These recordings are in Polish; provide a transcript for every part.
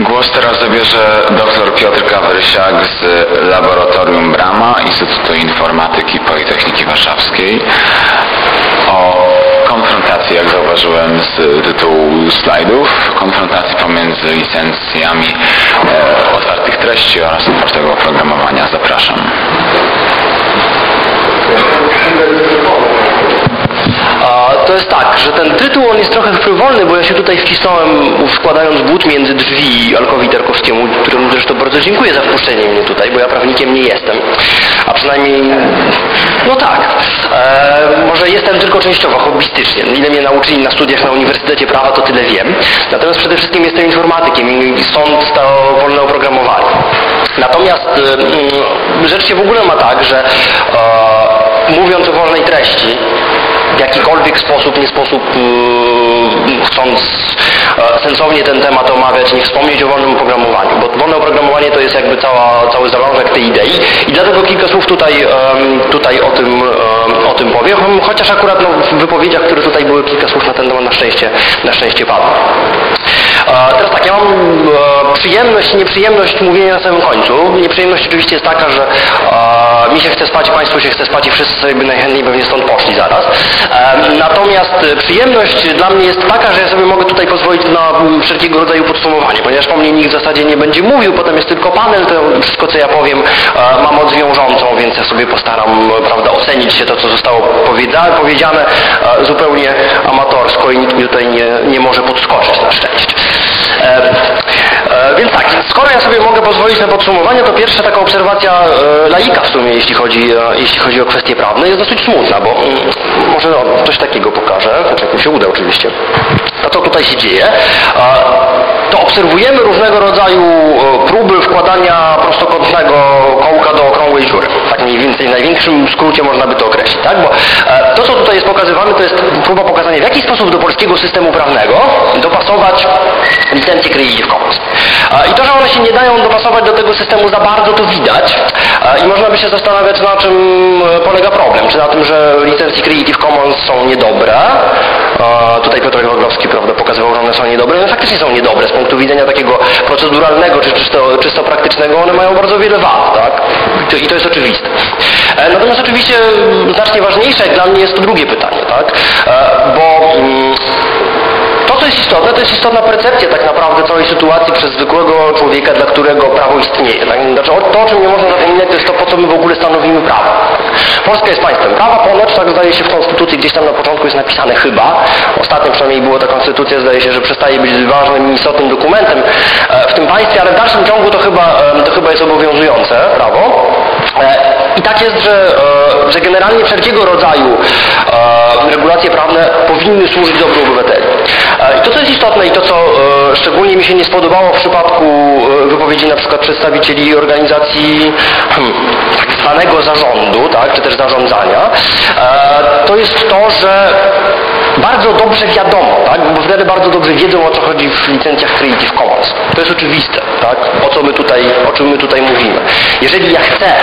Głos teraz zabierze dr Piotr Kawrysiak z Laboratorium Brama Instytutu Informatyki Politechniki Warszawskiej o konfrontacji, jak zauważyłem z tytułu slajdów, konfrontacji pomiędzy licencjami e, otwartych treści oraz otwartego oprogramowania. Zapraszam. To jest tak, że ten tytuł on jest trochę frywolny, bo ja się tutaj wcisnąłem wkładając but między drzwi Alkowi Terkowskiemu, któremu zresztą bardzo dziękuję za wpuszczenie mnie tutaj, bo ja prawnikiem nie jestem. A przynajmniej, no tak, e, może jestem tylko częściowo, hobbystycznie. Ile mnie nauczyli na studiach na Uniwersytecie Prawa, to tyle wiem. Natomiast przede wszystkim jestem informatykiem i stąd to wolne oprogramowanie. Natomiast e, rzecz się w ogóle ma tak, że e, mówiąc o wolnej treści, w jakikolwiek sposób, nie sposób yy, chcąc yy, sensownie ten temat omawiać, nie wspomnieć o wolnym oprogramowaniu, bo wolne oprogramowanie to jest jakby cała, cały zalążek tej idei i dlatego kilka słów tutaj, tutaj o, tym, o tym powiem, chociaż akurat no, w wypowiedziach, które tutaj były, kilka słów na ten temat na szczęście, na szczęście padło. Teraz tak, ja mam przyjemność i nieprzyjemność mówienia na samym końcu. Nieprzyjemność oczywiście jest taka, że mi się chce spać, Państwu się chce spać i wszyscy sobie najchętniej pewnie stąd poszli zaraz. Natomiast przyjemność dla mnie jest taka, że ja sobie mogę tutaj pozwolić na wszelkiego rodzaju podsumowanie, ponieważ po mnie nikt w zasadzie nie będzie mówił, potem jest tylko panel, to wszystko co ja powiem ma moc wiążącą, więc ja sobie postaram prawda, ocenić się to, co zostało powiedziane zupełnie amatorsko i nikt mi tutaj nie, nie może podskoczyć na szczęście. E, e, więc tak, skoro ja sobie mogę pozwolić na podsumowanie, to pierwsza taka obserwacja e, laika w sumie, jeśli chodzi, jeśli chodzi o kwestie prawne, jest dosyć smutna, bo mm, może no, coś takiego pokażę, znaczy jak mi się uda oczywiście. To co tutaj się dzieje, to obserwujemy różnego rodzaju próby wkładania prostokątnego kołka do okrągłej dziury. Tak mniej więcej w największym skrócie można by to określić, tak? Bo to, co tutaj jest pokazywane, to jest próba pokazania, w jaki sposób do polskiego systemu prawnego dopasować licencje Creative Commons. I to, że one się nie dają dopasować do tego systemu za bardzo, to widać. I można by się zastanawiać, na czym e, polega problem. Czy na tym, że licencje Creative Commons są niedobre. Tutaj Piotr Roglowski prawda, pokazywał, że one są niedobre. One faktycznie są niedobre z punktu widzenia takiego proceduralnego czy czysto, czysto praktycznego. One mają bardzo wiele wad, tak? I to jest oczywiste. E, natomiast oczywiście znacznie ważniejsze dla mnie jest to drugie pytanie, tak? E, bo mm, jest istotne, to jest istotna percepcja tak naprawdę całej sytuacji przez zwykłego człowieka, dla którego prawo istnieje. Tak? Znaczy, to, o czym nie można zapominać, to jest to, po co my w ogóle stanowimy prawo. Polska jest państwem prawa, ponoć, tak zdaje się w Konstytucji, gdzieś tam na początku jest napisane chyba. Ostatnio przynajmniej było ta Konstytucja, zdaje się, że przestaje być ważnym i istotnym dokumentem e, w tym państwie, ale w dalszym ciągu to chyba, e, to chyba jest obowiązujące prawo. E, I tak jest, że, że generalnie wszelkiego rodzaju regulacje prawne powinny służyć dobru obywateli. I to, co jest istotne i to, co szczególnie mi się nie spodobało w przypadku wypowiedzi na przykład przedstawicieli organizacji hmm, tak zwanego zarządu, tak, czy też zarządzania, to jest to, że bardzo dobrze wiadomo, tak? bo wtedy bardzo dobrze wiedzą o co chodzi w licencjach Creative Commons. To jest oczywiste, tak? o, co my tutaj, o czym my tutaj mówimy. Jeżeli ja chcę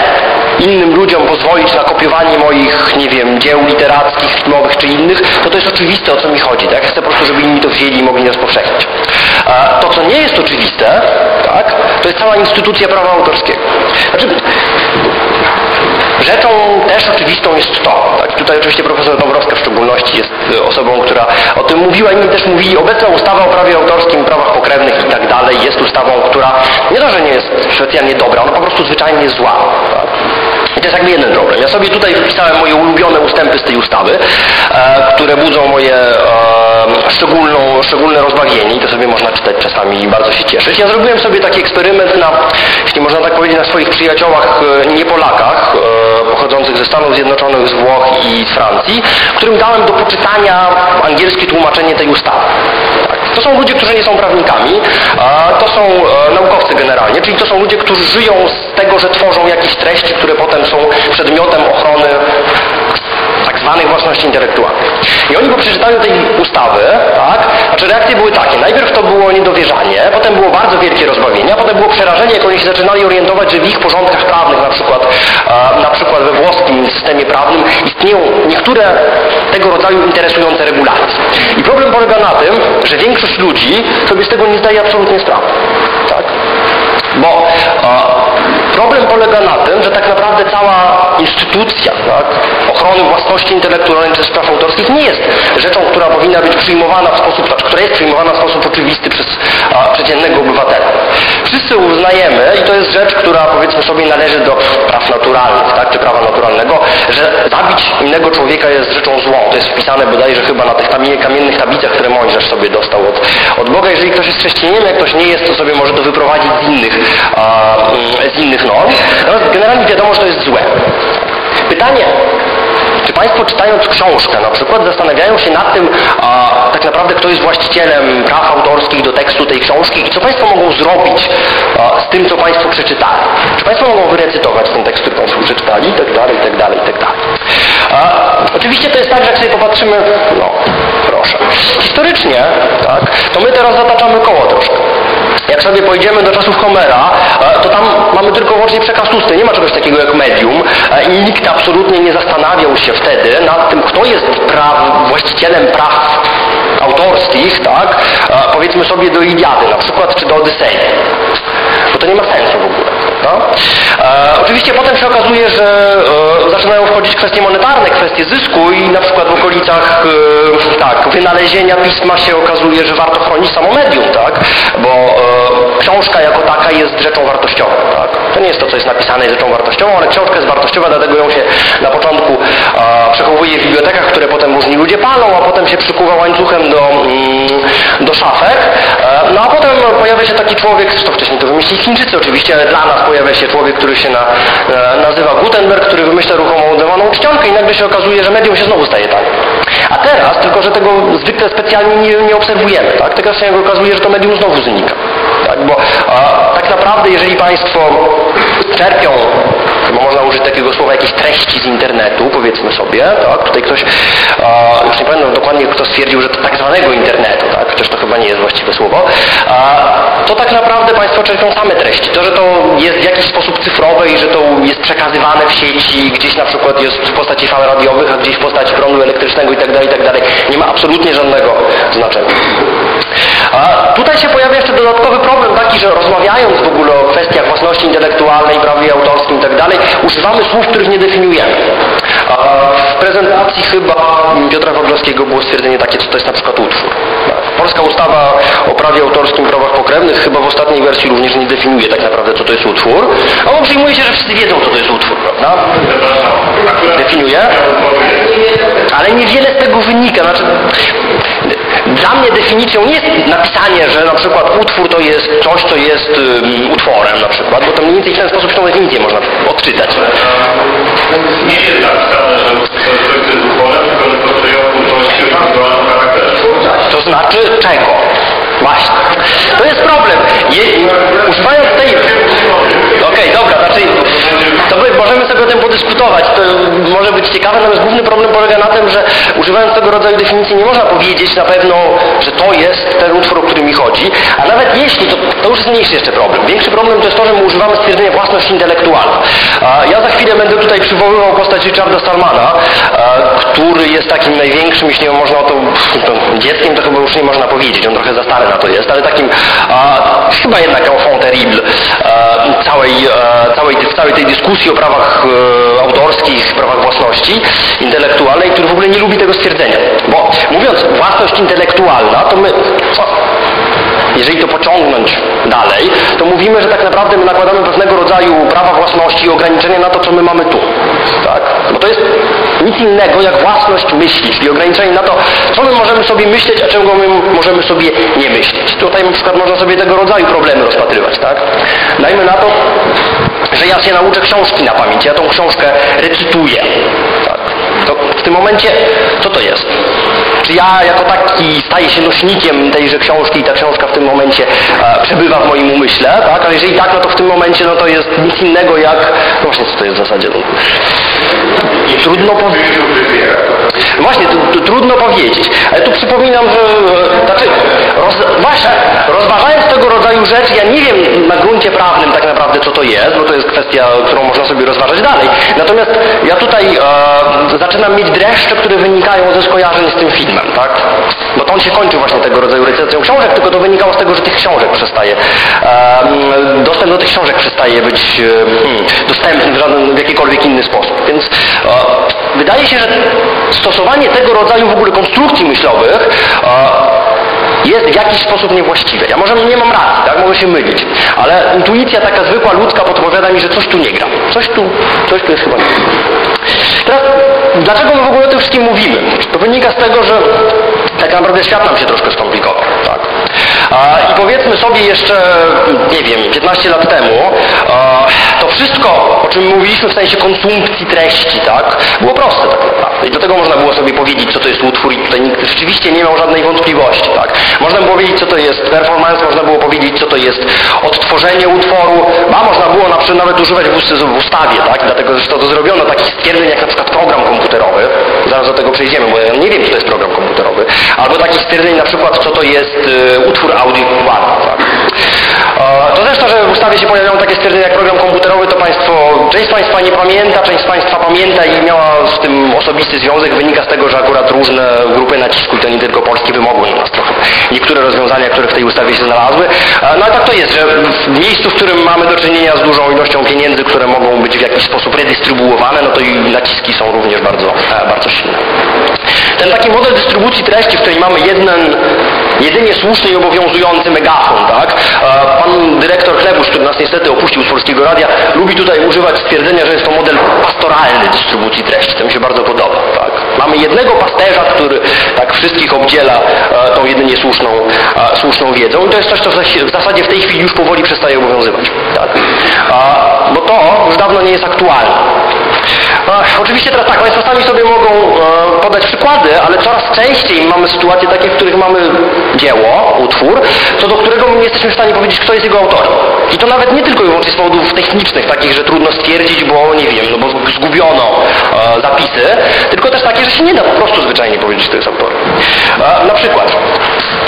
innym ludziom pozwolić na kopiowanie moich, nie wiem, dzieł literackich, filmowych czy innych, to to jest oczywiste o co mi chodzi. Tak? Chcę po prostu, żeby inni to wzięli i mogli rozpowszechniać. A to, co nie jest oczywiste, tak? to jest cała instytucja prawa autorskiego. Znaczy, Rzeczą też oczywistą jest to, tak, tutaj oczywiście profesor Dąbrowska w szczególności jest y, osobą, która o tym mówiła, inni też mówili, obecna ustawa o prawie autorskim, prawach pokrewnych i tak dalej jest ustawą, która nie to, że nie jest specjalnie dobra, ona po prostu zwyczajnie zła. Tak? I to jest jakby jeden problem. Ja sobie tutaj wypisałem moje ulubione ustępy z tej ustawy, e, które budzą moje e, szczególną, szczególne rozbawienie i to sobie można czytać czasami i bardzo się cieszyć. Ja zrobiłem sobie taki eksperyment na, jeśli można tak powiedzieć, na swoich przyjaciołach e, nie Polakach, e, pochodzących ze Stanów Zjednoczonych, z Włoch i z Francji, którym dałem do poczytania angielskie tłumaczenie tej ustawy. Tak. To są ludzie, którzy nie są prawnikami, to są e, naukowcy generalnie, czyli to są ludzie, którzy żyją z tego, że tworzą jakieś treści, które potem są przedmiotem ochrony tak zwanych własności intelektualnej. I oni po przeczytaniu tej ustawy, tak, znaczy reakcje były takie. Najpierw to było niedowierzanie, potem potem było bardzo wielkie rozbawienie, a potem było przerażenie, jak oni się zaczynali orientować, że w ich porządkach prawnych, na przykład, e, na przykład we włoskim systemie prawnym, istnieją niektóre tego rodzaju interesujące regulacje. I problem polega na tym, że większość ludzi sobie z tego nie zdaje absolutnie sprawy. Tak? Bo e, problem polega na tym, że tak naprawdę cała instytucja tak, ochrony własności intelektualnej czy spraw autorskich nie jest rzeczą, która powinna być przyjmowana w sposób, znaczy, która jest przyjmowana w sposób oczywisty przez a, przeciętnego obywatela. Wszyscy uznajemy, i to jest rzecz, która powiedzmy sobie należy do praw naturalnych, tak, czy prawa naturalnego, że zabić innego człowieka jest rzeczą złą. To jest wpisane bodajże chyba na tych kamiennych tablicach, które Mojżesz sobie dostał od, od Boga. Jeżeli ktoś jest chrześcijaninem, jak ktoś nie jest, to sobie może to wyprowadzić z innych, a, z innych norm. Natomiast generalnie wiadomo, że to jest złe. Pytanie, czy Państwo czytając książkę na przykład zastanawiają się nad tym, a, tak naprawdę kto jest właścicielem praw autorskich do tekstu tej książki i co Państwo mogą zrobić a, z tym, co Państwo przeczytali? Czy Państwo mogą wyrecytować ten tekst, który Państwo przeczytali i tak dalej, i tak dalej, i tak dalej. A, oczywiście to jest tak, że jak sobie popatrzymy, no proszę, historycznie, tak, to my teraz zataczamy koło troszkę. Sobie pojedziemy do czasów Homera, to tam mamy tylko wyłącznie przekaz ustny, nie ma czegoś takiego jak medium i nikt absolutnie nie zastanawiał się wtedy nad tym, kto jest praw, właścicielem praw autorskich, tak, powiedzmy sobie do Iliady na przykład, czy do Odysei. Bo to nie ma sensu w ogóle. E, oczywiście potem się okazuje, że e, zaczynają wchodzić kwestie monetarne, kwestie zysku i na przykład w okolicach e, tak, wynalezienia pisma się okazuje, że warto chronić samo medium, tak? bo e, książka jako taka jest rzeczą wartościową. Tak? To nie jest to, co jest napisane, rzeczą wartościową, ale książka jest wartościowa, dlatego ją się na początku e, przechowuje w bibliotekach, które potem różni ludzie palą, a potem się przykuwa łańcuchem do, mm, do szafek. E, no a potem pojawia się taki człowiek, zresztą wcześniej to wymyślili Chińczycy oczywiście, ale dla nas pojawia się człowiek, który się na, e, nazywa Gutenberg, który wymyśla ruchomą ładowaną czcionkę i nagle się okazuje, że medium się znowu staje tanie. A teraz, tylko że tego zwykle specjalnie nie, nie obserwujemy, tak? Teraz się okazuje, że to medium znowu znika. Tak? Bo a, tak naprawdę, jeżeli Państwo czerpią takiego słowa, jakieś treści z internetu, powiedzmy sobie, tak? Tutaj ktoś, już nie pamiętam dokładnie, kto stwierdził, że to tak zwanego internetu, tak? Chociaż to chyba nie jest właściwe słowo. To tak naprawdę Państwo czerpią same treści. To, że to jest w jakiś sposób cyfrowe i że to jest przekazywane w sieci, gdzieś na przykład jest w postaci fal radiowych, a gdzieś w postaci prądu elektrycznego i tak dalej, i tak nie ma absolutnie żadnego znaczenia. A tutaj się pojawia jeszcze dodatkowy problem taki, że rozmawiając w ogóle o kwestiach własności intelektualnej, prawie autorskim i tak dalej, używamy słów, których nie definiujemy. A w prezentacji chyba Piotra Wodlowskiego było stwierdzenie takie, co to jest na przykład utwór. Polska ustawa o prawie autorskim, prawach pokrewnych chyba w ostatniej wersji również nie definiuje tak naprawdę, co to jest utwór. A on przyjmuje się, że wszyscy wiedzą, co to jest utwór, prawda? Definiuje? Ale niewiele z tego wynika. Znaczy, dla mnie definicją nie jest napisanie, że na przykład utwór to jest coś, co jest um, utworem na przykład, bo to mniej więcej w ten sposób tą definicję można odczytać. Nie jest napisane, że coś jest utworem, tylko że to przyjął twórczości o charakterze. To znaczy czego? Właśnie. To jest problem. Je, podyskutować. To może być ciekawe, natomiast główny problem polega na tym, że używając tego rodzaju definicji nie można powiedzieć na pewno, że to jest ten utwór, o który mi chodzi, a nawet jeśli, to, to już jest mniejszy jeszcze problem. Większy problem to jest to, że my używamy stwierdzenia własność intelektualna. Ja za chwilę będę tutaj przywoływał postać Richarda Stallmana, który jest takim największym, jeśli można o to, to dzieckiem, to chyba już nie można powiedzieć, on trochę za stary na to jest, ale takim chyba jednak enfant terrible całej, całej, całej tej dyskusji o prawach e, autorskich, prawach własności intelektualnej, który w ogóle nie lubi tego stwierdzenia. Bo mówiąc własność intelektualna, to my jeżeli to pociągnąć dalej, to mówimy, że tak naprawdę my nakładamy pewnego rodzaju prawa własności i ograniczenia na to, co my mamy tu. Tak? Bo to jest nic innego jak własność myśli, czyli ograniczenie na to, co my możemy sobie myśleć, a czego my możemy sobie nie myśleć. Tutaj na przykład można sobie tego rodzaju problemy rozpatrywać. Tak? Dajmy na to, że ja się nauczę książki na pamięć, ja tą książkę recytuję. Tak? To tym momencie, co to jest? Czy ja jako taki staję się nośnikiem tejże książki i ta książka w tym momencie e, przebywa w moim umyśle, tak? Ale jeżeli tak, no to w tym momencie no to jest nic innego jak... No właśnie, co to jest w zasadzie? No, trudno powiedzieć. Właśnie, to, trudno powiedzieć. Ale tu przypominam, że... Znaczy, roz, właśnie, rozważając tego rodzaju rzeczy, gruncie prawnym tak naprawdę co to jest, bo to jest kwestia, którą można sobie rozważać dalej. Natomiast ja tutaj e, zaczynam mieć dreszcze, które wynikają ze skojarzeń z tym filmem, tak? Bo to on się kończy właśnie tego rodzaju recytacją książek, tylko to wynikało z tego, że tych książek przestaje, e, dostęp do tych książek przestaje być hmm, dostępny w, żaden, w jakikolwiek inny sposób. Więc e, wydaje się, że stosowanie tego rodzaju w ogóle konstrukcji myślowych e, jest w jakiś sposób niewłaściwe. Ja może nie mam racji, tak? Mogę się mylić, ale intuicja taka zwykła ludzka podpowiada mi, że coś tu nie gra. Coś tu, coś tu jest chyba nie. Teraz, dlaczego my w ogóle o tym wszystkim mówimy? To wynika z tego, że tak naprawdę świat nam się troszkę skomplikował. Tak? I powiedzmy sobie jeszcze, nie wiem, 15 lat temu, to wszystko, o czym mówiliśmy w sensie konsumpcji treści, tak, było proste tak naprawdę. I do tego można było sobie powiedzieć, to utwór i tutaj nikt rzeczywiście nie miał żadnej wątpliwości. Tak. Można było powiedzieć, co to jest performance, można było powiedzieć, co to jest odtworzenie utworu, a można było na przykład nawet używać w ustawie, tak, dlatego zresztą to zrobiono takich stwierdzeń jak na przykład program komputerowy, zaraz do tego przejdziemy, bo ja nie wiem, co to jest program komputerowy, albo takich stwierdzeń na przykład, co to jest y, utwór audiowizualny. Tak. To zresztą, że w ustawie się pojawiają takie stwierdzenia jak program komputerowy, to Państwo, część z Państwa nie pamięta, część z Państwa pamięta i miała z tym osobisty związek, wynika z tego, że akurat różne grupy nacisku, to nie tylko polskie, wymogły na nas trochę niektóre rozwiązania, które w tej ustawie się znalazły. No ale tak to jest, że w miejscu, w którym mamy do czynienia z dużą ilością pieniędzy, które mogą być w jakiś sposób redystrybuowane, no to i naciski są również bardzo, e, bardzo silne. Ten taki model dystrybucji treści, w której mamy jeden, jedynie słuszny i obowiązujący megafon, tak? Pan dyrektor Chlebusz, który nas niestety opuścił z Polskiego Radia, lubi tutaj używać stwierdzenia, że jest to model pastoralny dystrybucji treści. To mi się bardzo podoba, tak? Mamy jednego pasterza, który tak wszystkich obdziela e, tą jedynie słuszną, e, słuszną wiedzą i to jest coś, co w zasadzie w tej chwili już powoli przestaje obowiązywać, tak? Bo to już dawno nie jest aktualne. Ach, oczywiście teraz tak, Państwo sami sobie mogą e, podać przykłady, ale coraz częściej mamy sytuacje takie, w których mamy dzieło, utwór, co do którego my nie jesteśmy w stanie powiedzieć, kto jest jego autorem. I to nawet nie tylko i wyłącznie z powodów technicznych, takich, że trudno stwierdzić, bo nie wiem, no bo zgubiono e, zapisy, tylko też takie, że się nie da po prostu zwyczajnie powiedzieć, kto jest autorem. E, na przykład,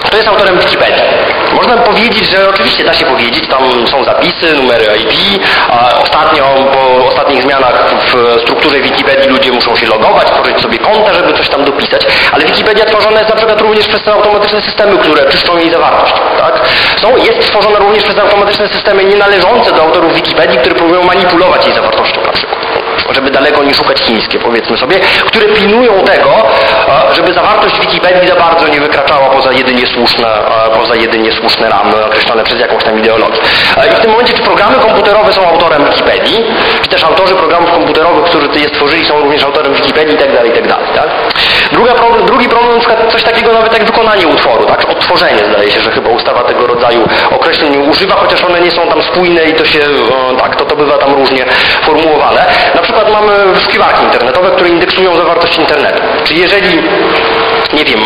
kto jest autorem Wikipedii? Można powiedzieć, że oczywiście da się powiedzieć, tam są zapisy, numery IP, a ostatnio, po ostatnich zmianach w strukturze Wikipedii ludzie muszą się logować, tworzyć sobie konta, żeby coś tam dopisać, ale Wikipedia tworzona jest na przykład również przez te automatyczne systemy, które czyszczą jej zawartość. Tak? Są, jest tworzona również przez automatyczne systemy nienależące do autorów Wikipedii, które próbują manipulować jej zawartością na przykład żeby daleko nie szukać chińskie, powiedzmy sobie, które pilnują tego, żeby zawartość Wikipedii za bardzo nie wykraczała poza jedynie słuszne, poza jedynie słuszne ramy określone przez jakąś tam ideologię. I w tym momencie, czy programy komputerowe są autorem Wikipedii, czy też autorzy programów komputerowych, którzy je stworzyli, są również autorem Wikipedii i tak dalej, i tak. Tak? Druga problem, drugi problem, na przykład coś takiego nawet jak wykonanie utworu, tak? Odtworzenie, zdaje się, że chyba ustawa tego rodzaju określeń używa, chociaż one nie są tam spójne i to się, tak, to, to bywa tam różnie formułowane. Na przykład mamy wyszukiwarki internetowe, które indeksują zawartość internetu. Czy jeżeli nie wiem,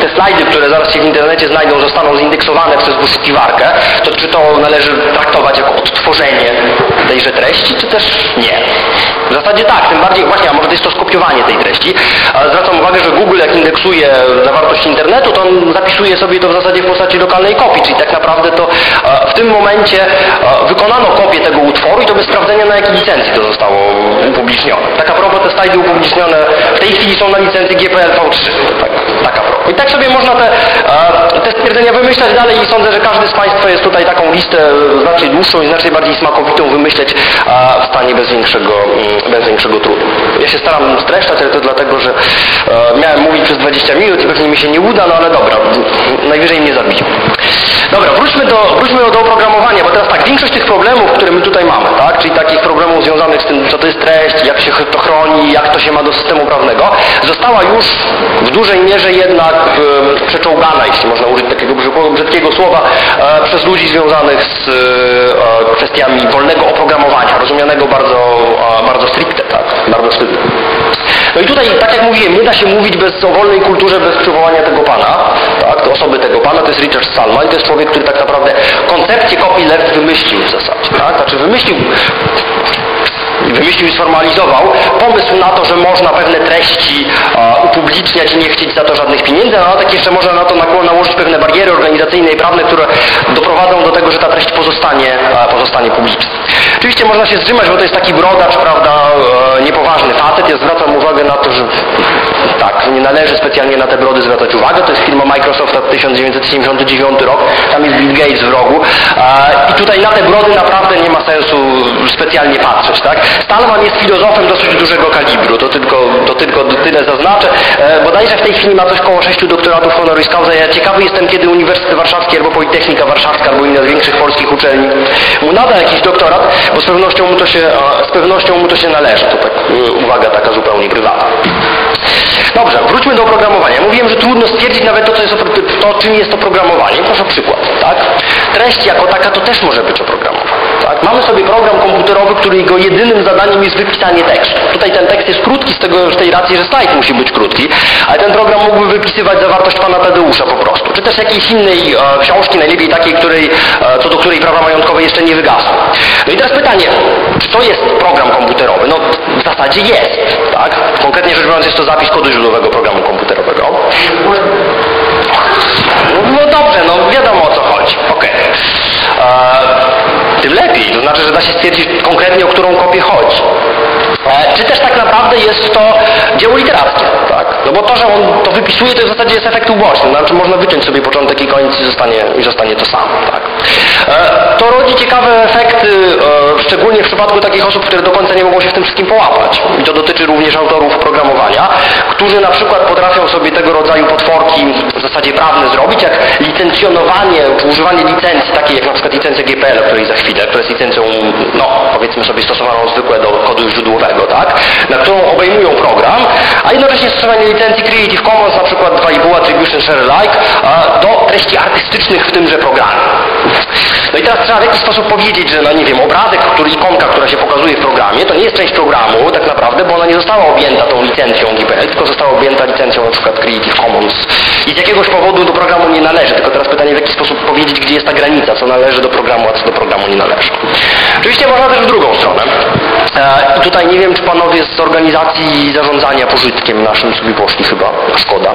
te slajdy, które zaraz się w internecie znajdą, zostaną zindeksowane przez wyszukiwarkę, to czy to należy traktować jako odtworzenie tejże treści, czy też nie? W zasadzie tak, tym bardziej, właśnie, a może to jest to skopiowanie tej treści. Zwracam uwagę, że Google jak indeksuje zawartość internetu, to on zapisuje sobie to w zasadzie w postaci lokalnej kopii, czyli tak naprawdę to w tym momencie wykonano kopię tego utworu i to bez sprawdzenia na jakiej licencji to zostało upublicznione. Tak a propos te slajdy upublicznione w tej chwili są na licencji GPL-V3. Tak, tak a propos. I tak sobie można te, te stwierdzenia wymyślać dalej i sądzę, że każdy z Państwa jest tutaj taką listę znacznie dłuższą i znacznie bardziej smakowitą wymyśleć w stanie bez większego, mm, bez większego trudu. Ja się staram streszczać, ale to dlatego, że miałem mówić przez 20 minut i pewnie mi się nie uda, no ale dobra, najwyżej mnie zabić. Dobra, wróćmy do, wróćmy do oprogramowania, bo teraz tak, większość tych problemów, które my tutaj mamy, tak, czyli takich problemów związanych z tym, co to jest treść, jak się to chroni, jak to się ma do systemu prawnego, została już w dużej mierze jednak e, przeczołgana, jeśli można użyć takiego brzydkiego słowa, e, przez ludzi związanych z e, kwestiami wolnego oprogramowania, rozumianego bardzo, bardzo stricte, tak, bardzo sztywnie. No i tutaj, tak jak mówiłem, nie da się mówić bez, o wolnej kulturze bez przywołania tego pana, tak, osoby tego pana, to jest Richard Stallman to jest człowiek, który tak naprawdę koncepcję copyleft wymyślił w zasadzie, tak, znaczy wymyślił wymyślił i sformalizował pomysł na to, że można pewne treści e, upubliczniać i nie chcieć za to żadnych pieniędzy, a tak jeszcze można na to nałożyć pewne bariery organizacyjne i prawne, które doprowadzą do tego, że ta treść pozostanie, e, pozostanie publiczna. Oczywiście można się zrzymać, bo to jest taki brodacz, prawda, e, niepoważny facet. Ja zwracam uwagę na to, że tak, nie należy specjalnie na te brody zwracać uwagę. To jest firma Microsofta 1979 rok, tam jest Bill Gates w rogu. E, I tutaj na te brody naprawdę nie ma sensu specjalnie patrzeć, tak? Stallman jest filozofem dosyć dużego kalibru, to tylko, to tylko tyle zaznaczę. E, bodajże w tej chwili ma coś koło sześciu doktoratów honoris causa. Ja ciekawy jestem, kiedy Uniwersytet Warszawski albo Politechnika Warszawska albo inna z większych polskich uczelni mu nada jakiś doktorat, bo z pewnością mu to się, z pewnością mu to się należy. To tak, e, uwaga taka zupełnie prywatna. Dobrze, wróćmy do oprogramowania. Mówiłem, że trudno stwierdzić nawet to, co jest, to czym jest oprogramowanie. Proszę przykład, tak? Treść jako taka to też może być oprogramowanie. Tak? Mamy sobie program komputerowy, który jego jedynym zadaniem jest wypisanie tekstu. Tutaj ten tekst jest krótki z, tego, z tej racji, że slajd musi być krótki, ale ten program mógłby wypisywać zawartość pana Tadeusza po prostu. Czy też jakiejś innej e, książki, najlepiej takiej, której, e, co do której prawa majątkowe jeszcze nie wygasły. No i teraz pytanie, czy to jest program komputerowy? No w zasadzie jest, tak? Konkretnie rzecz biorąc jest to zapis kodu źródłowego programu komputerowego. No dobrze, no wiadomo o co chodzi. Okej. Okay. Tym lepiej, to znaczy, że da się stwierdzić konkretnie, o którą kopię chodzi. E, czy też tak naprawdę jest to dzieło literackie? No bo to, że on to wypisuje, to w zasadzie jest efekt uboczny, znaczy można wyciąć sobie początek i koniec i zostanie, i zostanie to samo, tak? E, to rodzi ciekawe efekty, e, szczególnie w przypadku takich osób, które do końca nie mogą się w tym wszystkim połapać. I to dotyczy również autorów programowania, którzy na przykład potrafią sobie tego rodzaju potworki w zasadzie prawne zrobić, jak licencjonowanie, używanie licencji, takiej jak na przykład licencja GPL, o której za chwilę, która jest licencją, no powiedzmy sobie stosowaną zwykłe do kodu źródłowego, tak? A jednocześnie stosowanie licencji Creative Commons, na przykład 2,5 Attribution Share Alike, do treści artystycznych w tymże programie. No i teraz trzeba w jakiś sposób powiedzieć, że no nie wiem, obrazek, który, ikonka, która się pokazuje w programie, to nie jest część programu tak naprawdę, bo ona nie została objęta tą licencją GPL, tylko została objęta licencją na przykład Creative Commons. I z jakiegoś powodu do programu nie należy, tylko teraz pytanie w jaki sposób powiedzieć, gdzie jest ta granica, co należy do programu, a co do programu nie należy. Oczywiście można też w drugą stronę. E, I tutaj nie wiem, czy panowie z organizacji zarządzania pożytkiem naszym sobie poszli chyba, szkoda.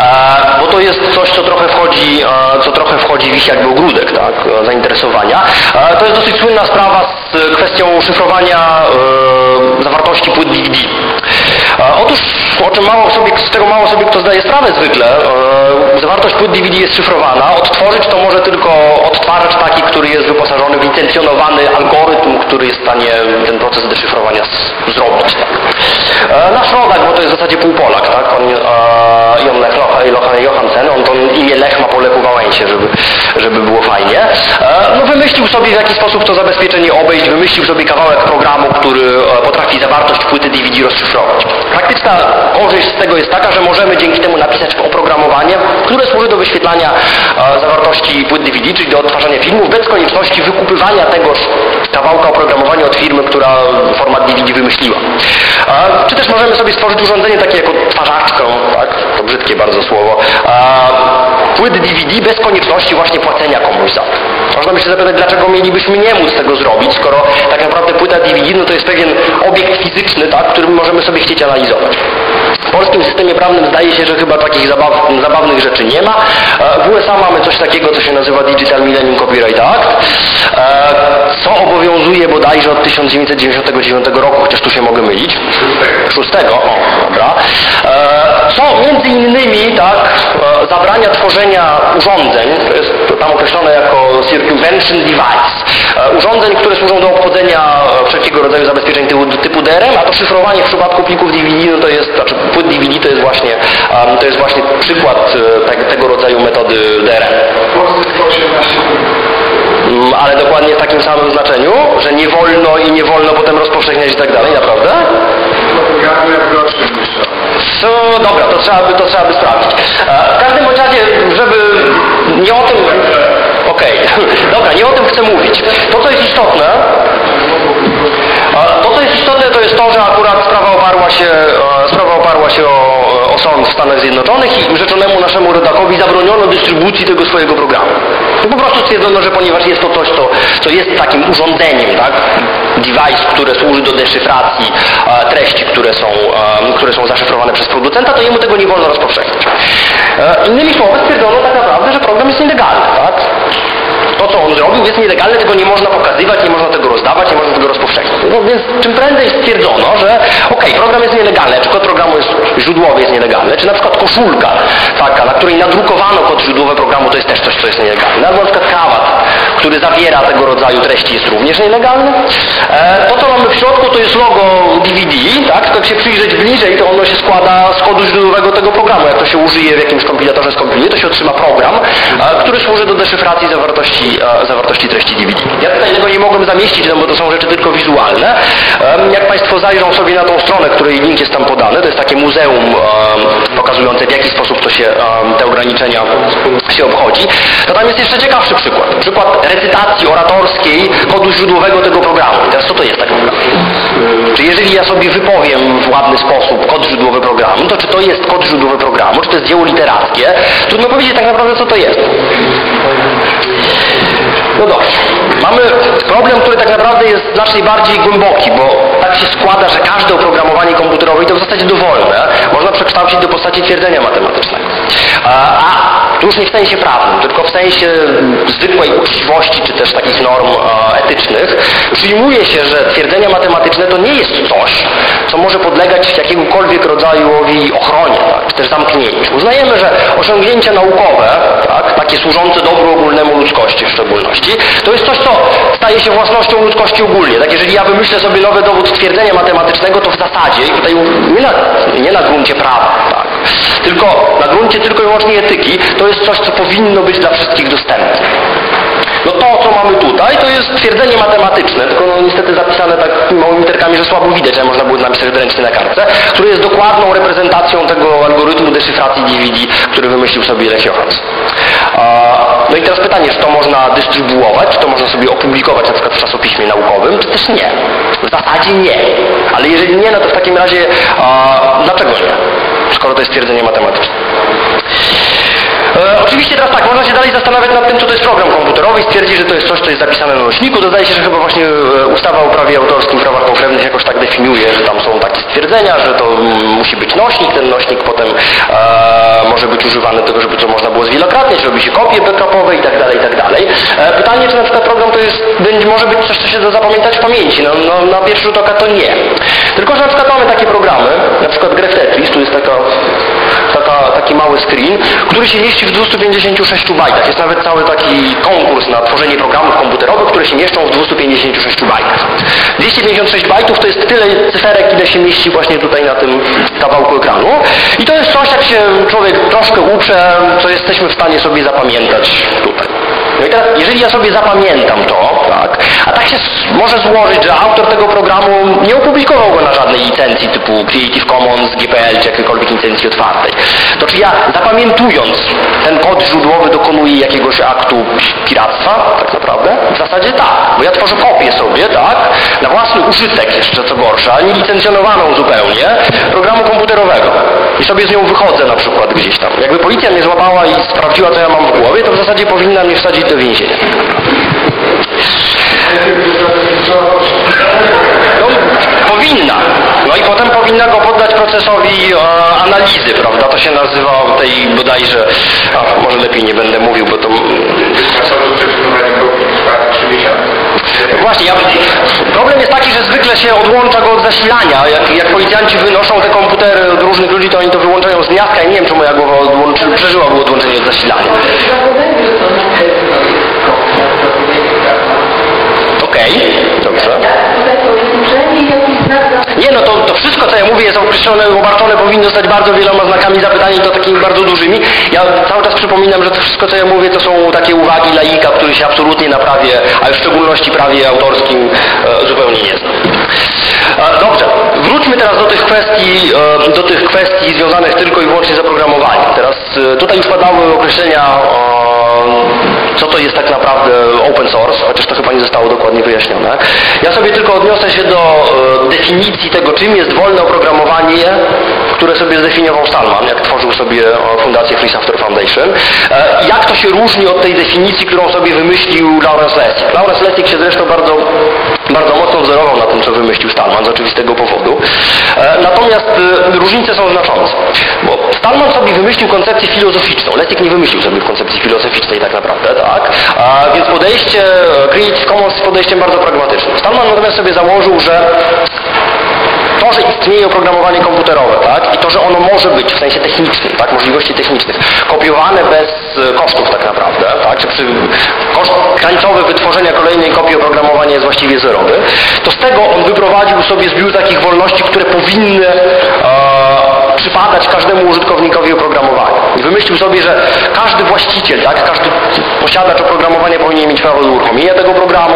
E, bo to jest coś, co trochę wchodzi, e, co trochę wchodzi w ich jakby ogródek, tak, zainteresowania. To jest dosyć słynna sprawa z kwestią szyfrowania zawartości płyt DVD. Otóż, o czym mało sobie, z czego mało sobie kto zdaje sprawę zwykle, zawartość płyt DVD jest szyfrowana. Odtworzyć to może tylko odtwarzacz taki, który jest wyposażony w licencjonowany algorytm, który jest w stanie ten proces deszyfrowania zrobić. Tak. Nasz rodak, bo to jest w zasadzie półpolak, tak? On, e, Jon Lech Johansen, on to imię Lech ma po Lechu Wałęsie, żeby, było fajnie. E, no wymyślił sobie w jaki sposób to zabezpieczenie obejść, wymyślił sobie kawałek programu, który e, potrafi zawartość płyty DVD rozszyfrować. Praktyczna korzyść z tego jest taka, że możemy dzięki temu napisać oprogramowanie, które służy do wyświetlania e, zawartości płyt DVD, czyli do odtwarzania filmów, bez konieczności wykupywania tegoż kawałka oprogramowania od firmy, która format DVD wymyśliła. Czy też możemy sobie stworzyć urządzenie takie jak odtwarzaczkę, tak? to brzydkie bardzo słowo, płyt DVD bez konieczności właśnie płacenia komuś za to. Można by się zapytać, dlaczego mielibyśmy nie móc tego zrobić, skoro tak naprawdę płyta DVD no to jest pewien obiekt fizyczny, tak, który możemy sobie chcieć analizować. W polskim systemie prawnym zdaje się, że chyba takich zabaw, zabawnych rzeczy nie ma. W USA mamy coś takiego, co się nazywa Digital Millennium Copyright Act, co obowiązuje bodajże od 1999 roku, chociaż tu się mogę mylić. Szóstego, o, dobra. Co między innymi, tak, zabrania tworzenia urządzeń, tam określone jako circumvention device, urządzeń, które służą do obchodzenia wszelkiego rodzaju zabezpieczeń typu, DRM, a to szyfrowanie w przypadku plików DVD, no to jest, znaczy płyt DVD to jest właśnie, to jest właśnie przykład te, tego rodzaju metody DRM. Mm, ale dokładnie w takim samym znaczeniu, że nie wolno i nie wolno potem rozpowszechniać i tak dalej, naprawdę? No dobra, to trzeba by, to trzeba by sprawdzić. W każdym razie, żeby nie o tym... Okej, okay. dobra, nie o tym chcę mówić. To, co jest istotne, to, co jest istotne, to jest to, że akurat oparła się, sprawa oparła się o, o sąd w Stanach Zjednoczonych i rzeczonemu naszemu rodakowi zabroniono dystrybucji tego swojego programu. Po prostu stwierdzono, że ponieważ jest to coś, co, co jest takim urządzeniem, tak? Device, które służy do deszyfracji e, treści, które są, e, które są zaszyfrowane przez producenta, to jemu tego nie wolno rozpowszechniać. E, innymi słowy stwierdzono tak naprawdę, że program jest nielegalny, tak? To, co on zrobił, jest nielegalne, tego nie można pokazywać, nie można tego rozdawać, nie można tego rozpowszechniać. No więc czym prędzej stwierdzono, że okej, program jest nielegalny, czy kod programu jest źródłowy jest nielegalny, czy na przykład koszulka taka, na której nadrukowano kod źródłowy programu, to jest też coś, co jest nielegalne. Na przykład krawat, który zawiera tego rodzaju treści, jest również nielegalny. E, to, co mamy w środku, to jest logo DVD, tak? Jak się przyjrzeć bliżej, to ono się składa z kodu źródłowego tego programu. Jak to się użyje w jakimś kompilatorze skompiluje, to się otrzyma program, który służy do deszyfracji zawartości, zawartości treści DVD. Ja tutaj tego nie mogłem zamieścić, no bo to są rzeczy tylko wizualne. Jak Państwo zajrzą sobie na tą stronę, której link jest tam podany, to jest takie muzeum pokazujące w jaki sposób to się, te ograniczenia się obchodzi, to tam jest jeszcze ciekawszy przykład. Przykład recytacji oratorskiej kodu źródłowego tego programu. Teraz co to jest tak naprawdę? Czy jeżeli ja sobie wypowiem w ładny sposób kod źródłowy programu, to czy to jest kod źródłowy programu, czy to jest dzieło literackie? Trudno powiedzieć tak naprawdę co to jest. No dobrze. Mamy problem, który tak naprawdę jest znacznie bardziej głęboki, bo tak się składa, że każde oprogramowanie komputerowe, i to w zasadzie dowolne, można przekształcić do postaci twierdzenia matematycznego. A, już nie w sensie prawnym, tylko w sensie zwykłej uczciwości, czy też takich norm e, etycznych, przyjmuje się, że twierdzenia matematyczne to nie jest coś, co może podlegać jakiegokolwiek rodzajowi ochronie, tak, czy też zamknięciu. Uznajemy, że osiągnięcia naukowe, tak, takie służące dobru ogólnemu ludzkości w szczególności, to jest coś, co staje się własnością ludzkości ogólnie. Tak, jeżeli ja wymyślę sobie nowy dowód twierdzenia matematycznego, to w zasadzie, i tutaj nie na, nie na gruncie prawa, tak, tylko na gruncie tylko i wyłącznie etyki, to jest coś, co powinno być dla wszystkich dostępne. No to, co mamy tutaj, to jest twierdzenie matematyczne, tylko no, niestety zapisane tak małymi literkami, że słabo widać, ale można było napisać ręcznie na kartce, które jest dokładną reprezentacją tego algorytmu deszyfracji DVD, który wymyślił sobie Lech Johans. No i teraz pytanie, czy to można dystrybuować, czy to można sobie opublikować na przykład w czasopiśmie naukowym, czy też nie? W zasadzie nie. Ale jeżeli nie, no to w takim razie dlaczego nie? Skoro to jest twierdzenie matematyczne. E, oczywiście teraz tak, można się dalej zastanawiać nad tym, co to jest program komputerowy i stwierdzić, że to jest coś, co jest zapisane na nośniku. Dodaje się, że chyba właśnie e, ustawa o prawie autorskim, prawach pokrewnych jakoś tak definiuje, że tam są takie stwierdzenia, że to musi być nośnik, ten nośnik potem e, może być używany do tego, żeby to można było zwielokrotniać, robi się kopie backupowe i tak dalej, i tak dalej. E, pytanie, czy na przykład program to jest, może być coś, co się da zapamiętać w pamięci. No, no, na pierwszy rzut oka to nie. Tylko, że na przykład mamy takie programy, na przykład grę w tu jest taka, taka, taki mały screen, który się mieści w 256 bajtach. Jest nawet cały taki konkurs na tworzenie programów komputerowych, które się mieszczą w 256 bajtach. 256 bajtów to jest tyle cyferek, ile się mieści właśnie tutaj na tym kawałku ekranu. I to jest coś, jak się człowiek troszkę uprze, co jesteśmy w stanie sobie zapamiętać tutaj. No i teraz, jeżeli ja sobie zapamiętam to, tak, a tak się może złożyć, że autor tego programu nie opublikował go na żadnej licencji typu Creative Commons, GPL czy jakiejkolwiek licencji otwartej, to czy ja zapamiętując ten kod źródłowy dokonuję jakiegoś aktu piractwa, tak naprawdę? W zasadzie tak, bo ja tworzę kopię sobie, tak, na własny użytek jeszcze co gorsza, nielicencjonowaną zupełnie, programu komputerowego i sobie z nią wychodzę na przykład gdzieś tam. Jakby policja mnie złapała i sprawdziła, co ja mam w głowie, to w zasadzie powinna mnie wsadzić do więzienia. No, powinna. No i potem powinna go poddać procesowi e, analizy, prawda? To się nazywa tej bodajże, a może lepiej nie będę mówił, bo to... Właśnie, ja, problem jest taki, że zwykle się odłącza go od zasilania. Jak, jak policjanci wynoszą te komputery od różnych ludzi, to oni to wyłączają z gniazdka i nie wiem, czy moja głowa odłączy, przeżyłaby odłączenie od zasilania. Wszystko, co ja mówię, jest określone, obarczone, powinno zostać bardzo wieloma znakami zapytania i to takimi bardzo dużymi. Ja cały czas przypominam, że to wszystko, co ja mówię, to są takie uwagi laika, który się absolutnie na prawie, a w szczególności prawie autorskim e, zupełnie nie zna. E, dobrze, wróćmy teraz do tych kwestii, e, do tych kwestii związanych tylko i wyłącznie z oprogramowaniem. Teraz tutaj już padały określenia co to jest tak naprawdę open source, chociaż to chyba nie zostało dokładnie wyjaśnione. Ja sobie tylko odniosę się do e, definicji tego, czym jest wolne oprogramowanie które sobie zdefiniował Stallman, jak tworzył sobie e, fundację Free Software Foundation. E, Jak to się różni od tej definicji, którą sobie wymyślił Lawrence Lessig? Lawrence Lessig się zresztą bardzo, bardzo mocno wzorował na tym, co wymyślił Stallman z oczywistego powodu. E, Natomiast różnice są znaczące. Bo Stallman sobie wymyślił koncepcję filozoficzną. Lessig nie wymyślił sobie koncepcji filozoficznej tak naprawdę, tak? A więc podejście Creative Commons jest podejściem bardzo pragmatycznym. Stallman natomiast sobie założył, że istnieje oprogramowanie komputerowe, tak, i to, że ono może być w sensie technicznym, tak, możliwości technicznych, kopiowane bez e, kosztów tak naprawdę, tak, czy przy koszt krańcowy wytworzenia kolejnej kopii oprogramowania jest właściwie zerowy, to z tego on wyprowadził sobie zbiór takich wolności, które powinny e, przypadać każdemu użytkownikowi oprogramowania. I wymyślił sobie, że każdy właściciel, tak, każdy posiadacz oprogramowania powinien mieć prawo do uruchomienia tego programu,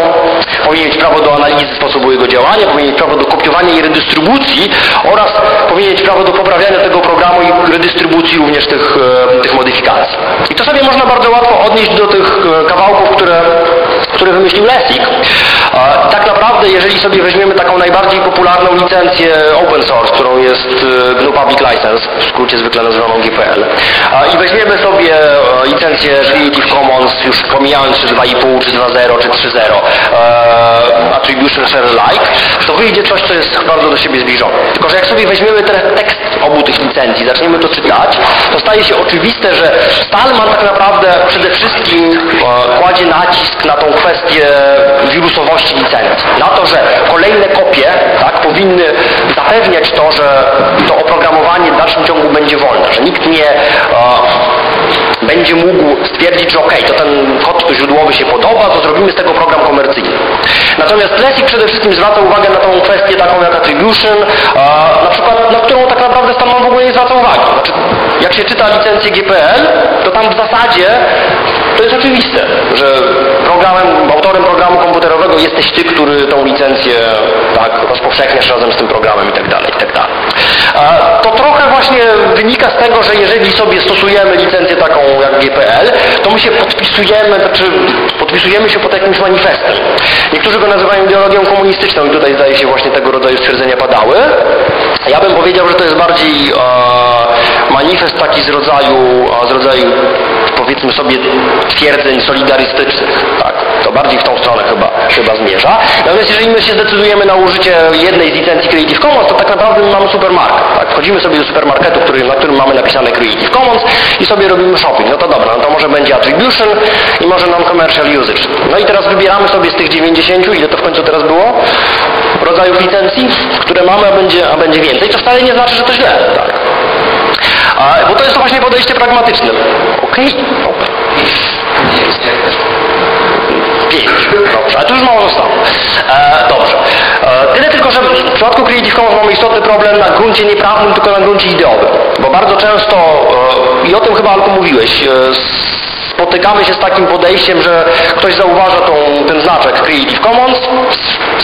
powinien mieć prawo do analizy sposobu jego działania, powinien mieć prawo do kopiowania i redystrybucji oraz powinien mieć prawo do poprawiania tego programu i redystrybucji również tych, e, tych modyfikacji. I to sobie można bardzo łatwo odnieść do tych e, kawałków, które, które wymyślił Lessig. Tak naprawdę, jeżeli sobie weźmiemy taką najbardziej popularną licencję open source, którą jest e, GNU Public License, w skrócie zwykle nazywaną GPL, i weźmiemy sobie e, licencję Creative Commons, już pomijając czy 2.5, czy 2.0, czy 3.0, e, Attribution Share Alike, to wyjdzie coś, co jest bardzo do siebie zbliżone. Tylko, że jak sobie weźmiemy teraz tekst obu tych licencji, zaczniemy to czytać, to staje się oczywiste, że Stallman tak naprawdę przede wszystkim kładzie nacisk na tą kwestię wirusowości licencji. Na to, że kolejne kopie tak, powinny zapewniać to, że to oprogramowanie w dalszym ciągu będzie wolne, że nikt nie e, będzie mógł stwierdzić, że ok, to ten kod źródłowy się podoba, to zrobimy z tego program komercyjny. Natomiast Lessig przede wszystkim zwraca uwagę na tą kwestię taką jak attribution, na przykład na którą tak naprawdę Stallman w ogóle nie zwraca uwagi. Znaczy, jak się czyta licencję GPL, to tam w zasadzie to jest oczywiste, że programem, autorem programu komputerowego jesteś ty, który tą licencję tak, rozpowszechniasz razem z tym programem i tak dalej, i tak To trochę właśnie wynika z tego, że jeżeli sobie stosujemy licencję taką jak GPL, to my się podpisujemy, znaczy podpisujemy się pod jakimś manifestem. Niektórzy go nazywają ideologią komunistyczną i tutaj zdaje się właśnie tego rodzaju stwierdzenia padały. Ja bym powiedział, że to jest bardziej e, manifest taki z rodzaju, e, z rodzaju powiedzmy sobie twierdzeń solidarystycznych. Tak? to bardziej w tą stronę chyba, chyba zmierza. Natomiast jeżeli my się zdecydujemy na użycie jednej z licencji Creative Commons, to tak naprawdę my mamy supermarket. Tak? Wchodzimy sobie do supermarketu, który, na którym mamy napisane Creative Commons i sobie robimy shopping. No to dobra, no to może będzie attribution i może non-commercial usage. No i teraz wybieramy sobie z tych 90, ile to w końcu teraz było, rodzajów licencji, które mamy, a będzie, a będzie więcej. To wcale nie znaczy, że to źle. Tak? A, bo to jest to właśnie podejście pragmatyczne. Okej, okay. 5. Dobrze, a tu już mało zostało. E, dobrze. E, tyle tylko, że w przypadku Creative Commons mamy istotny problem na gruncie nie prawnym, tylko na gruncie ideowym. Bo bardzo często, e, i o tym chyba Alku mówiłeś, e, spotykamy się z takim podejściem, że ktoś zauważa tą, ten znaczek Creative Commons,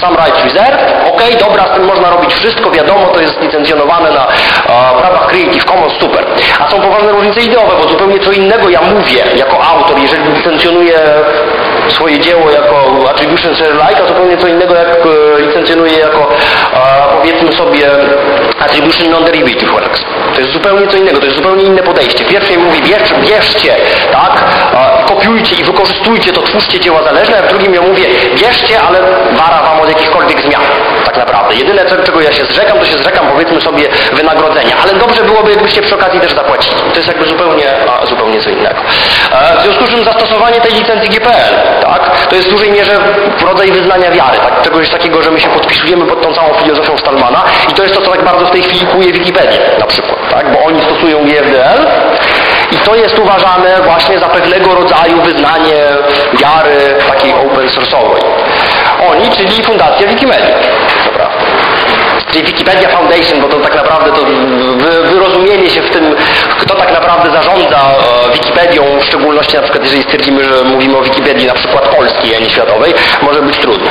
sam right reserved, ok, dobra, z tym można robić wszystko, wiadomo, to jest licencjonowane na e, prawach Creative Commons, super. A są poważne różnice ideowe, bo zupełnie co innego ja mówię jako autor, jeżeli licencjonuję swoje dzieło jako attribution share alike, a zupełnie co innego jak e, licencjonuję jako e, powiedzmy sobie attribution non-derivative works. To jest zupełnie co innego, to jest zupełnie inne podejście. Pierwszy mówi bierz, bierzcie, tak, e, kopiujcie i wykorzystujcie to, twórzcie dzieła zależne, a w drugim ja mówię bierzcie, ale wara wam od jakichkolwiek zmian. Tak naprawdę. Jedyne, czego ja się zrzekam, to się zrzekam powiedzmy sobie wynagrodzenia. Ale dobrze byłoby, jakbyście przy okazji też zapłacili. To jest jakby zupełnie, zupełnie co innego. E, w związku z czym zastosowanie tej licencji GPL, tak, to jest w dużej mierze rodzaj wyznania wiary, tak, czegoś takiego, że my się podpisujemy pod tą całą filozofią Stallmana i to jest to, co tak bardzo w tej chwili kuje Wikipedię na przykład, tak, bo oni stosują GFDL i to jest uważane właśnie za pewnego rodzaju wyznanie wiary takiej open source'owej. Oni, czyli Fundacja Wikimedia. Dobra. Czyli Wikipedia Foundation, bo to tak naprawdę to wy, wyrozumienie się w tym, kto tak naprawdę zarządza e, Wikipedią, w szczególności na przykład jeżeli stwierdzimy, że mówimy o Wikipedii na przykład polskiej, a nie światowej, może być trudne.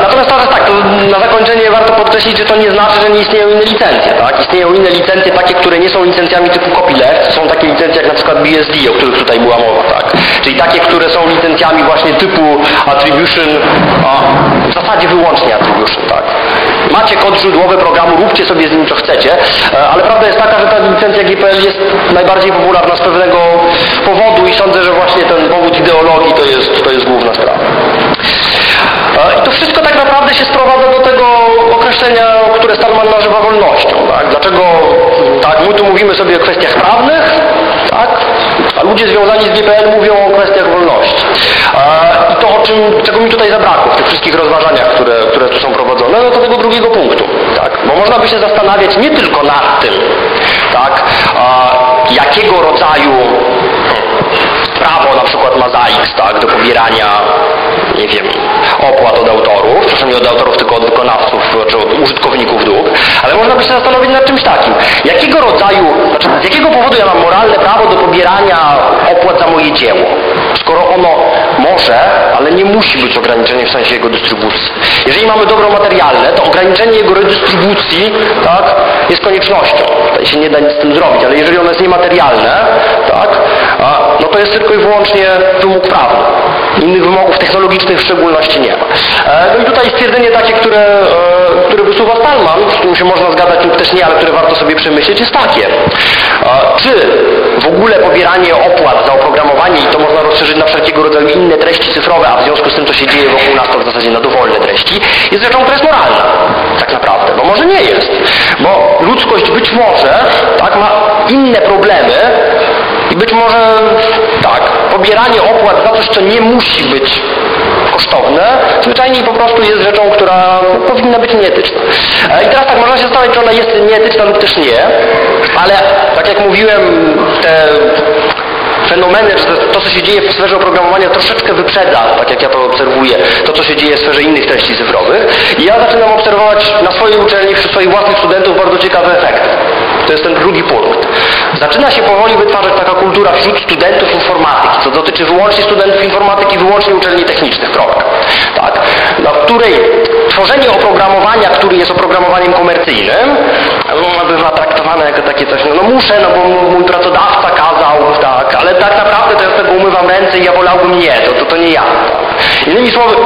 Natomiast teraz tak, na zakończenie warto podkreślić, że to nie znaczy, że nie istnieją inne licencje. Tak? Istnieją inne licencje takie, które nie są licencjami typu copyleft. Są takie licencje jak na przykład BSD, o których tutaj była mowa. Tak? Czyli takie, które są licencjami właśnie typu attribution, w zasadzie wyłącznie attribution, tak. Macie kod źródłowy programu, róbcie sobie z nim co chcecie, e, ale prawda jest taka, że ta licencja GPL jest najbardziej popularna z pewnego powodu i sądzę, że właśnie ten powód ideologii to jest, to jest główna sprawa. E, I to wszystko tak naprawdę się sprowadza do tego określenia, które Stallman nazywa wolnością. Tak? Dlaczego tak, my tu mówimy sobie o kwestiach prawnych, tak? a ludzie związani z GPL mówią o kwestiach wolności. Czym, czego mi tutaj zabrakło w tych wszystkich rozważaniach, które, które tu są prowadzone, no to tego drugiego punktu. Tak? Bo można by się zastanawiać nie tylko nad tym, tak? E, jakiego rodzaju prawo na przykład ZAX, tak, do pobierania, nie wiem, opłat od autorów, przepraszam nie od autorów, tylko od wykonawców, czy od użytkowników dróg, ale można by się zastanowić nad czymś takim. Jakiego rodzaju, znaczy z jakiego powodu ja mam moralne prawo do pobierania opłat za moje dzieło? Skoro ono może, ale nie musi być ograniczenie w sensie jego dystrybucji. Jeżeli mamy dobro materialne, to ograniczenie jego redystrybucji tak, jest koniecznością. Tutaj się nie da nic z tym zrobić, ale jeżeli ono jest niematerialne, tak, a, no to jest tylko i wyłącznie wymóg prawny. Innych wymogów technologicznych w szczególności nie ma. E, no i tutaj stwierdzenie takie, które, e, które wysuwa Stallman, z którym się można zgadzać lub też nie, ale które warto sobie przemyśleć, jest takie. E, czy w ogóle pobieranie opłat za oprogramowanie, i to można rozszerzyć na wszelkiego rodzaju inne treści cyfrowe, a w związku z tym, co się dzieje wokół nas, to w zasadzie na dowolne treści, jest rzeczą, która jest moralna, tak naprawdę. Bo może nie jest. Bo ludzkość być może tak, ma inne problemy, i być może tak, pobieranie opłat za coś, co nie musi być kosztowne, zwyczajnie po prostu jest rzeczą, która powinna być nieetyczna. E, I teraz tak, można się zastanawiać, czy ona jest nieetyczna lub też nie, ale tak jak mówiłem, te fenomeny, to, co się dzieje w sferze oprogramowania troszeczkę wyprzedza, tak jak ja to obserwuję, to, co się dzieje w sferze innych treści cyfrowych. I ja zaczynam obserwować na swojej uczelni wśród swoich własnych studentów bardzo ciekawy efekt. To jest ten drugi punkt. Zaczyna się powoli wytwarzać taka kultura wśród studentów informatyki, co dotyczy wyłącznie studentów informatyki, wyłącznie uczelni technicznych, kropka. Tak? Na której tworzenie oprogramowania, który jest oprogramowaniem komercyjnym, bywa traktowane jako takie coś, no, no muszę, no bo mój pracodawca kazał, tak, ale tak naprawdę to ja z tego umywam ręce i ja wolałbym nie, to, to, to nie ja. Innymi słowy,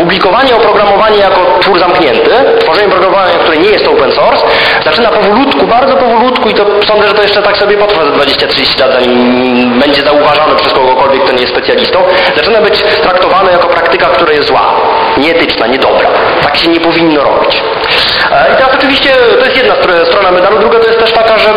publikowanie oprogramowania jako twór zamknięty, tworzenie programowania, które nie jest open source, zaczyna powolutku, bardzo powolutku i to sądzę, że to jeszcze tak sobie potrwa za 20-30 lat, zanim będzie zauważone przez kogokolwiek, kto nie jest specjalistą, zaczyna być traktowane jako praktyka, która jest zła, nieetyczna, niedobra. Tak się nie powinno robić. E, I teraz oczywiście to jest jedna strona medalu, druga to jest też taka, że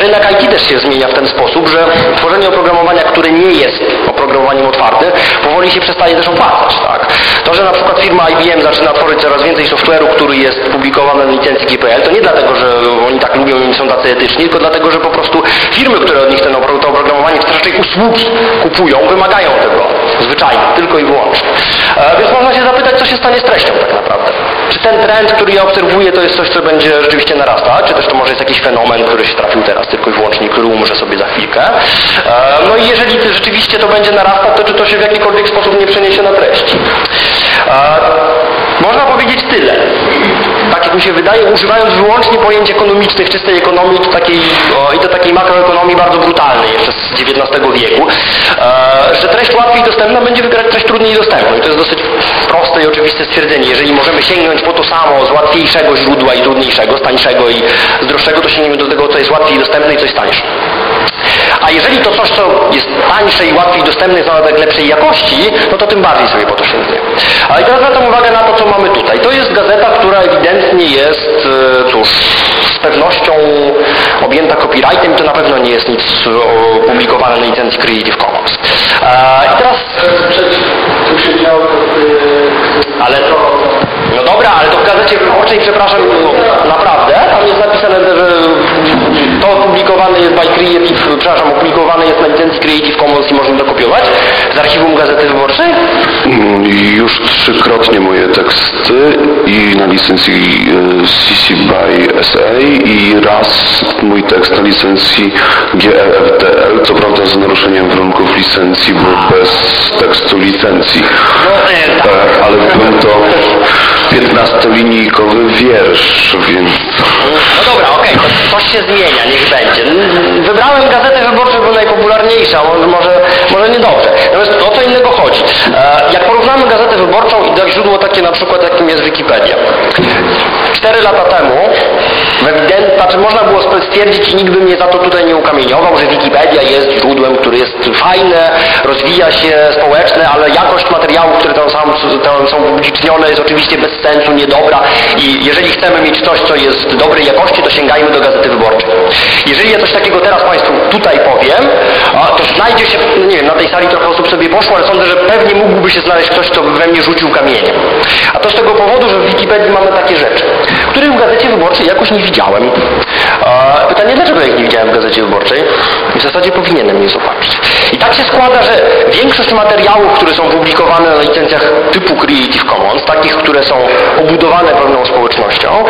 rynek IT też się zmienia w ten sposób, że tworzenie oprogramowania, które nie jest oprogramowaniem otwartym, powoli się przestaje też opłacać. Tak? To, że na przykład firma IBM zaczyna tworzyć coraz więcej software'u, który jest publikowany na licencji GPL, to nie dlatego, że oni tak lubią i są tacy etyczni, tylko dlatego, że po prostu firmy, które od nich ten to oprogramowanie, czy raczej usługi kupują, wymagają tego. Zwyczajnie, tylko i wyłącznie. E, więc można się zapytać, co się stanie z treścią tak naprawdę. Czy ten trend, który ja obserwuję, to jest coś, co będzie rzeczywiście narastać, czy też to może jest jakiś fenomen, który się trafił teraz tylko i wyłącznie, który umrze sobie za chwilkę. E, no i jeżeli rzeczywiście to będzie narastać, to czy to się w jakikolwiek sposób nie przeniesie na treści. Można powiedzieć tyle. Tak jak mi się wydaje, używając wyłącznie pojęć ekonomicznych, czystej ekonomii to takiej, o, i to takiej makroekonomii bardzo brutalnej jeszcze z XIX wieku, e, że treść łatwiej dostępna będzie wybierać treść trudniej dostępną. I to jest dosyć proste i oczywiste stwierdzenie. Jeżeli możemy sięgnąć po to samo z łatwiejszego źródła i trudniejszego, z tańszego i z droższego, to sięgniemy do tego, co jest łatwiej dostępne i co jest tańsze. A jeżeli to coś, co jest tańsze i łatwiej dostępne, jest nawet lepszej jakości, no to tym bardziej sobie po to sięgnie. A i teraz zwracam uwagę na to, co mamy tutaj. To jest gazeta, która ewidentnie jest, e, cóż, z pewnością objęta copyrightem, to na pewno nie jest nic publikowane na licencji Creative Commons. I teraz... Ale to... No dobra, ale to w gazecie wyborczej, przepraszam, naprawdę, tam jest napisane, że to opublikowane jest by Creative, przepraszam, opublikowane jest na licencji Creative Commons i można to kopiować z archiwum Gazety Wyborczej? Mm, już trzykrotnie moje teksty i na licencji e, CC BY SA i raz mój tekst na licencji GRFDL, co prawda z naruszeniem warunków licencji, bo bez tekstu licencji. No, e. E, Ale był to 15-linijkowy wiersz, więc... No dobra, okej, to coś się zmienia, niech będzie. Wybrałem gazetę wyborczą, bo najpopularniejsza, może, może, niedobrze. Natomiast o co innego chodzi. E, jak porównamy gazetę wyborczą i źródło takie na przykład, jakim jest Wikipedia. Cztery lata temu, znaczy można było stwierdzić i nikt by mnie za to tutaj nie ukamieniował, że Wikipedia jest źródłem, które jest fajne, rozwija się społeczne, ale jakość materiałów, które tam są, tam są upublicznione jest oczywiście bez sensu, niedobra i jeżeli chcemy mieć coś, co jest dobrej jakości, to sięgajmy do Gazety Wyborczej. Jeżeli ja coś takiego teraz Państwu tutaj powiem, to znajdzie się, no nie wiem, na tej sali trochę osób sobie poszło, ale sądzę, że pewnie mógłby się znaleźć ktoś, kto by we mnie rzucił kamieniem. A to z tego powodu, że w Wikipedii mamy takie rzeczy, których w Gazecie Wyborczej jakoś nie widziałem. Pytanie, dlaczego ich nie widziałem w Gazecie Wyborczej? W zasadzie powinienem je zobaczyć. I tak się składa, że większość materiałów, które są publikowane na licencjach typu Creative Commons, takich, które są obudowane pewną społecznością,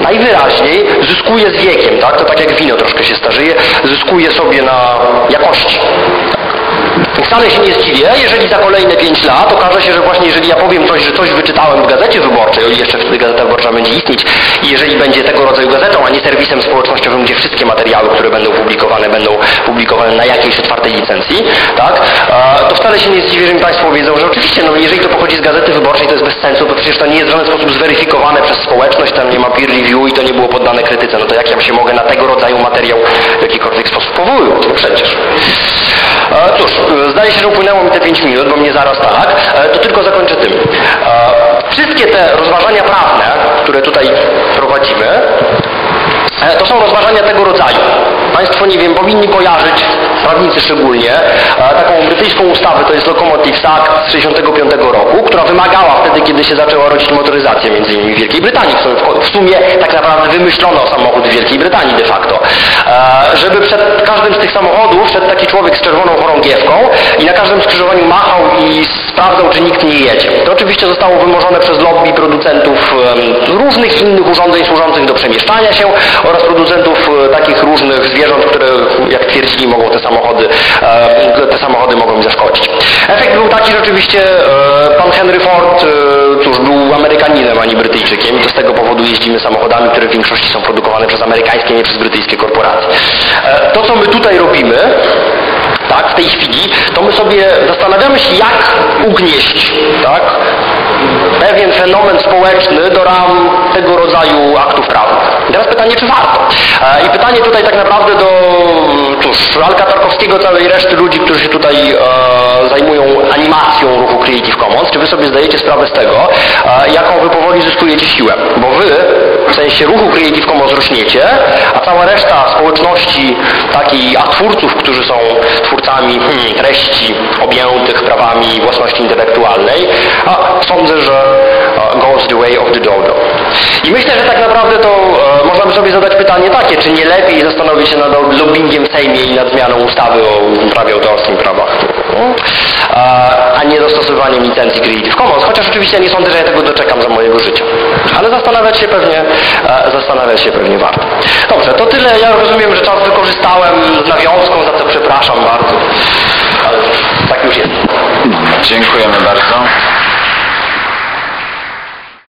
najwyraźniej zyskuje z wiekiem, tak? To tak jak wino troszkę się starzeje, zyskuje sobie na jakości. Wcale się nie zdziwię, jeżeli za kolejne 5 lat okaże się, że właśnie jeżeli ja powiem coś, że coś wyczytałem w gazecie wyborczej, o ile jeszcze wtedy gazeta wyborcza będzie istnieć i jeżeli będzie tego rodzaju gazetą, a nie serwisem społecznościowym, gdzie wszystkie materiały, które będą publikowane, będą publikowane na jakiejś otwartej licencji, tak, to wcale się nie zdziwię, że mi Państwo powiedzą, że oczywiście, no jeżeli to pochodzi z gazety wyborczej, to jest bez sensu, bo przecież to nie jest w żaden sposób zweryfikowane przez społeczność, tam nie ma peer review i to nie było poddane krytyce, no to jak ja się mogę na tego rodzaju materiał w jakikolwiek sposób powoływać? No przecież. E, Cóż, zdaje się, że upłynęło mi te 5 minut, bo mnie zaraz tak, to tylko zakończę tym. E, Wszystkie te rozważania prawne, które tutaj prowadzimy, e, to są rozważania tego rodzaju. Państwo, nie wiem, powinni kojarzyć, prawnicy szczególnie, e, taką brytyjską ustawę, to jest Locomotives Act z 65 roku, która wymagała wtedy, kiedy się zaczęła rodzić motoryzacja, między innymi w Wielkiej Brytanii, w sumie- tak naprawdę wymyślono samochód w Wielkiej Brytanii de facto, e, żeby przed każdym z tych samochodów szedł taki człowiek z czerwoną chorągiewką i na każdym skrzyżowaniu machał i sprawdzał, czy nikt nie jedzie. To oczywiście zostało wymorzone przez lobby producentów różnych innych urządzeń służących do przemieszczania się oraz producentów e, takich różnych zwierząt, które jak twierdzili mogą te samochody, e, te samochody mogą im zaszkodzić. Efekt był taki, że oczywiście e, pan Henry Ford e, cóż, był Amerykaninem, a nie Brytyjczykiem i to z tego powodu jeździmy samochodami, które w większości są produkowane przez amerykańskie, nie przez brytyjskie korporacje. To, co my tutaj robimy, tak, w tej chwili, to my sobie zastanawiamy się, jak ugnieść, tak, pewien fenomen społeczny do ram tego rodzaju aktów prawnych. I teraz pytanie, czy warto? E, I pytanie tutaj tak naprawdę do, cóż, Alka Tarkowskiego, całej reszty ludzi, którzy się tutaj e, zajmują animacją ruchu Creative Commons, czy wy sobie zdajecie sprawę z tego, e, jaką wy powoli zyskujecie siłę? Bo wy, w sensie ruchu Creative Commons rośniecie, a cała reszta społeczności takiej, a twórców, którzy są twórcami hmm, treści objętych prawami własności intelektualnej, a sądzę, że e, goes the way of the dodo. I myślę, że tak naprawdę to e, można by sobie zadać pytanie takie, czy nie lepiej zastanowić się nad lobbyingiem w Sejmie i nad zmianą ustawy o prawie autorskim prawach, a, a nie dostosowywaniem licencji Creative Commons, chociaż oczywiście nie sądzę, że ja tego doczekam za mojego życia. Ale zastanawiać się pewnie, e, zastanawiać się pewnie warto. Dobrze, to tyle. Ja rozumiem, że czas wykorzystałem z nawiązką, za co przepraszam bardzo. Ale tak już jest. Dziękujemy bardzo.